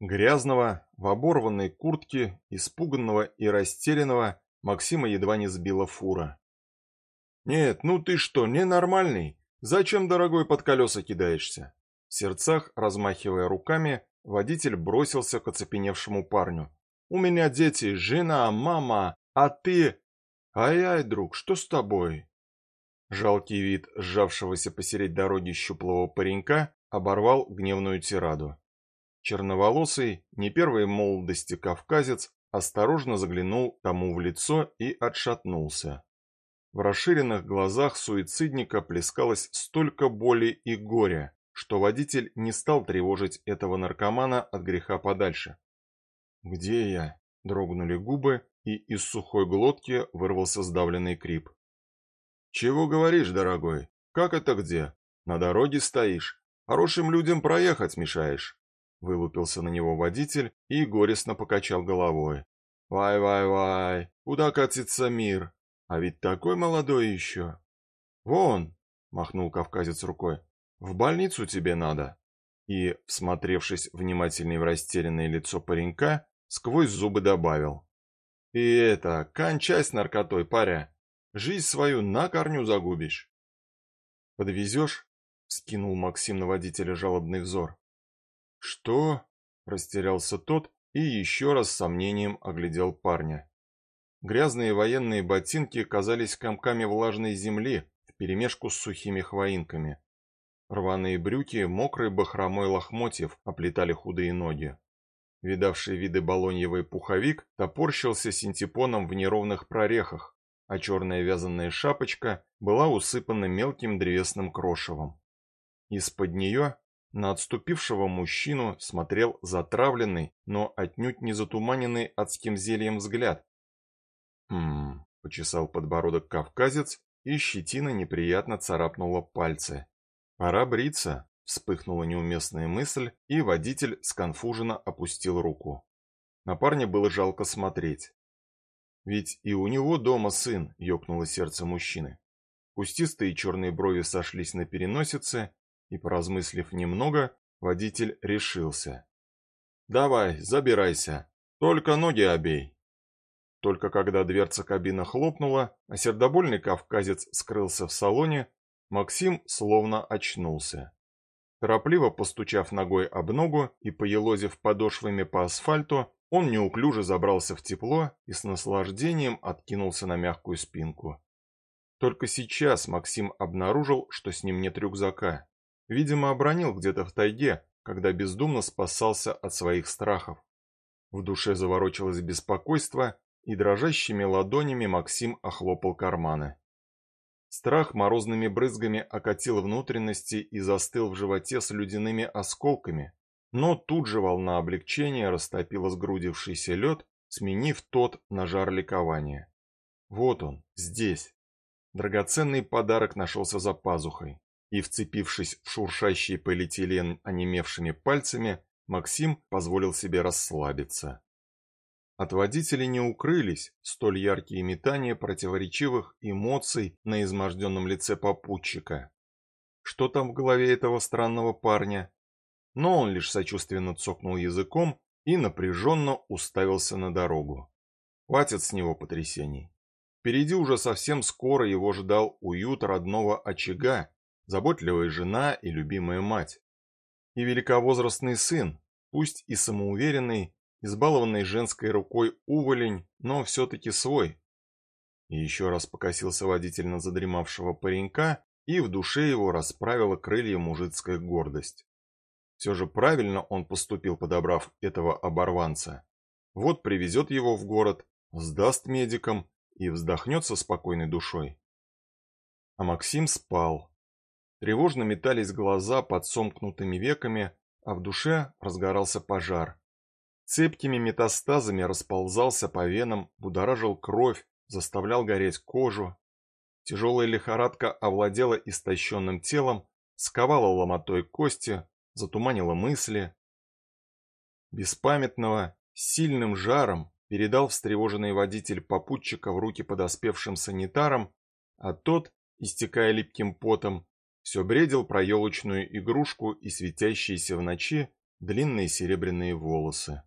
Грязного, в оборванной куртке, испуганного и растерянного, Максима едва не сбила фура. «Нет, ну ты что, ненормальный? Зачем, дорогой, под колеса кидаешься?» В сердцах, размахивая руками, водитель бросился к оцепеневшему парню. «У меня дети, жена, мама, а ты...» «Ай-ай, друг, что с тобой?» Жалкий вид сжавшегося посередь дороги щуплого паренька оборвал гневную тираду. Черноволосый, не первой молодости кавказец, осторожно заглянул тому в лицо и отшатнулся. В расширенных глазах суицидника плескалось столько боли и горя, что водитель не стал тревожить этого наркомана от греха подальше. «Где я?» – дрогнули губы, и из сухой глотки вырвался сдавленный крип. «Чего говоришь, дорогой? Как это где? На дороге стоишь. Хорошим людям проехать мешаешь». Вылупился на него водитель и горестно покачал головой. «Вай-вай-вай, куда катится мир? А ведь такой молодой еще!» «Вон!» — махнул кавказец рукой. «В больницу тебе надо!» И, всмотревшись внимательней в растерянное лицо паренька, сквозь зубы добавил. «И это, кончай с наркотой, паря! Жизнь свою на корню загубишь!» «Подвезешь?» — скинул Максим на водителя жалобный взор. «Что?» — растерялся тот и еще раз с сомнением оглядел парня. Грязные военные ботинки казались комками влажной земли вперемешку с сухими хвоинками. Рваные брюки, мокрой бахромой лохмотьев оплетали худые ноги. Видавший виды балоньевый пуховик топорщился синтепоном в неровных прорехах, а черная вязаная шапочка была усыпана мелким древесным крошевом. Из-под нее на отступившего мужчину смотрел затравленный, но отнюдь не затуманенный адским зельем взгляд. «Хм...» — почесал подбородок кавказец, и щетина неприятно царапнула пальцы. «Пора бриться», — вспыхнула неуместная мысль, и водитель сконфуженно опустил руку. На парня было жалко смотреть. Ведь и у него дома сын, ёкнуло сердце мужчины. Кустистые черные брови сошлись на переносице, и, поразмыслив немного, водитель решился. «Давай, забирайся, только ноги обей». Только когда дверца кабины хлопнула, а сердобольный кавказец скрылся в салоне, Максим словно очнулся. Торопливо постучав ногой об ногу и поелозив подошвами по асфальту, он неуклюже забрался в тепло и с наслаждением откинулся на мягкую спинку. Только сейчас Максим обнаружил, что с ним нет рюкзака. Видимо, обронил где-то в тайге, когда бездумно спасался от своих страхов. В душе заворочилось беспокойство, и дрожащими ладонями Максим охлопал карманы. Страх морозными брызгами окатил внутренности и застыл в животе с ледяными осколками, но тут же волна облегчения растопила сгрудившийся лед, сменив тот на жар ликования. Вот он, здесь. Драгоценный подарок нашелся за пазухой и, вцепившись в шуршащий полиэтилен онемевшими пальцами, Максим позволил себе расслабиться. От водителей не укрылись столь яркие метания противоречивых эмоций на изможденном лице попутчика. Что там в голове этого странного парня? Но он лишь сочувственно цокнул языком и напряженно уставился на дорогу. Хватит с него потрясений. Впереди уже совсем скоро его ждал уют родного очага, заботливая жена и любимая мать. И великовозрастный сын, пусть и самоуверенный, избалованный женской рукой уволень, но все-таки свой. И еще раз покосился водитель на задремавшего паренька, и в душе его расправила крылья мужицкая гордость. Все же правильно он поступил, подобрав этого оборванца. Вот привезет его в город, сдаст медикам и вздохнет со спокойной душой. А Максим спал, Тревожно метались глаза под сомкнутыми веками, а в душе разгорался пожар. Цепкими метастазами расползался по венам, будоражил кровь, заставлял гореть кожу. Тяжелая лихорадка овладела истощенным телом, сковала ломотой кости, затуманила мысли. Беспамятного, сильным жаром передал встревоженный водитель попутчика в руки подоспевшим санитарам, а тот, истекая липким потом, все бредил про елочную игрушку и светящиеся в ночи длинные серебряные волосы.